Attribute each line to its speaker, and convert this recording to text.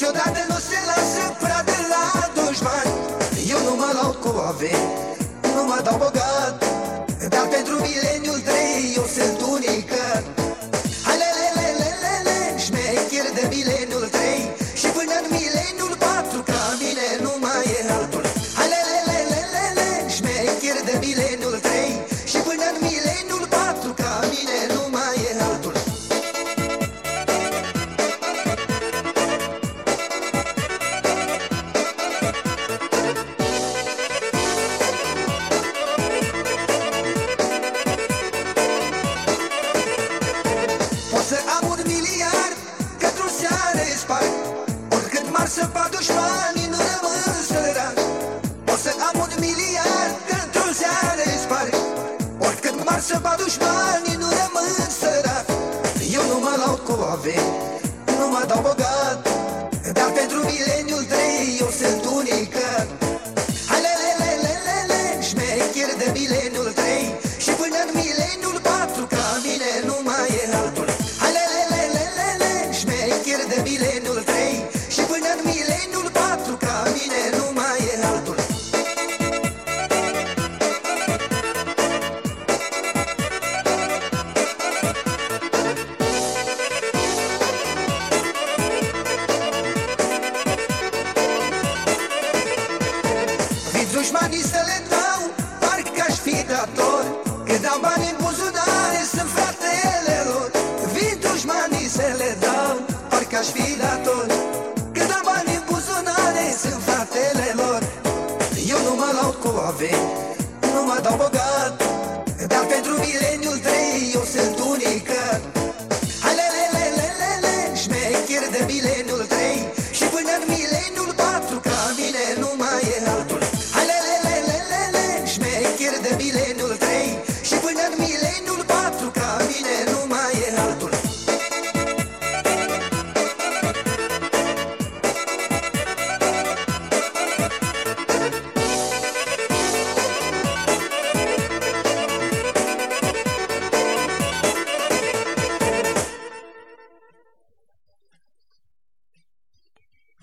Speaker 1: Niciodată nu se lasă pradă la dușman Eu nu mă laud cu avere, nu mă dau bogat. Miliard Că-într-o seară sparg Oricât m-ar săpa dușmanii Nu rămân sărac Eu nu mă laud cu averi Nu mă dau bogat Dar pentru mileniul și să le dau Parcă aș fi dator. Că dau bani în buzunare Sunt fratele lor. Vin dușmanii să le dau Parcă aș fi dator. Că dau bani în buzunare Sunt fratele lor. Eu nu mă laud cu avere Nu mă dau bogat. Dar pentru mileniul 3 Eu sunt unicat Hai le le le le le le Șmecher de bile